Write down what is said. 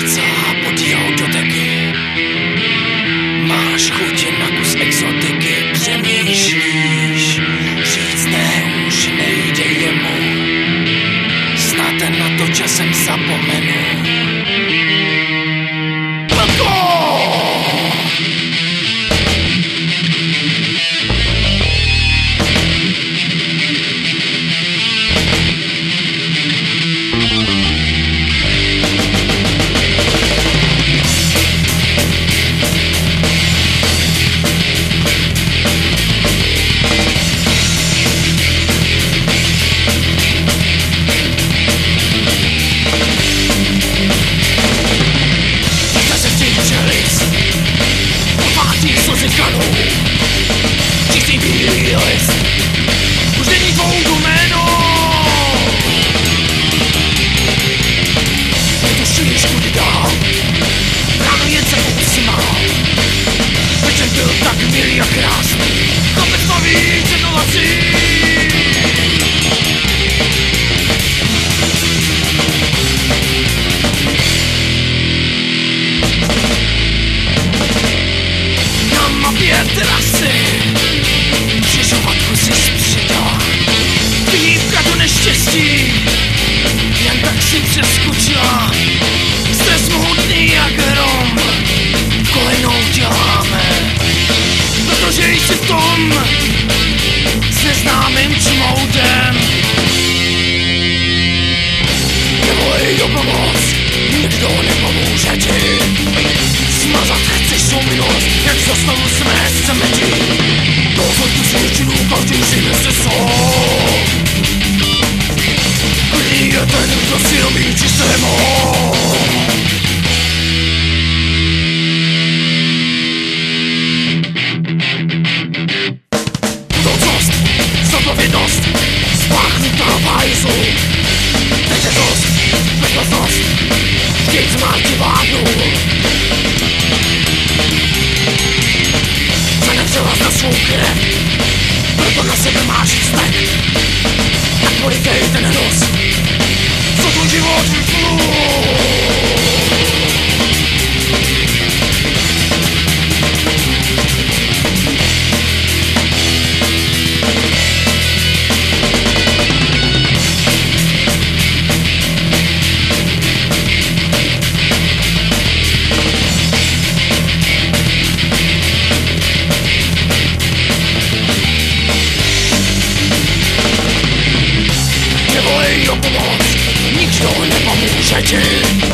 srdce pod jeho doteky. Máš chuť na kus exotiky, přemýšlíš, říct ne, už nejde jemu. Snad na to časem zapomenu. šikanu Čistý bílý list Už není tvou doménou Netušíš kudy dál Ráno jen se usmál Večer byl tak milý a krásný Chlapec nový Steve. Danger close, make no thoughts Gates of my divine Eternity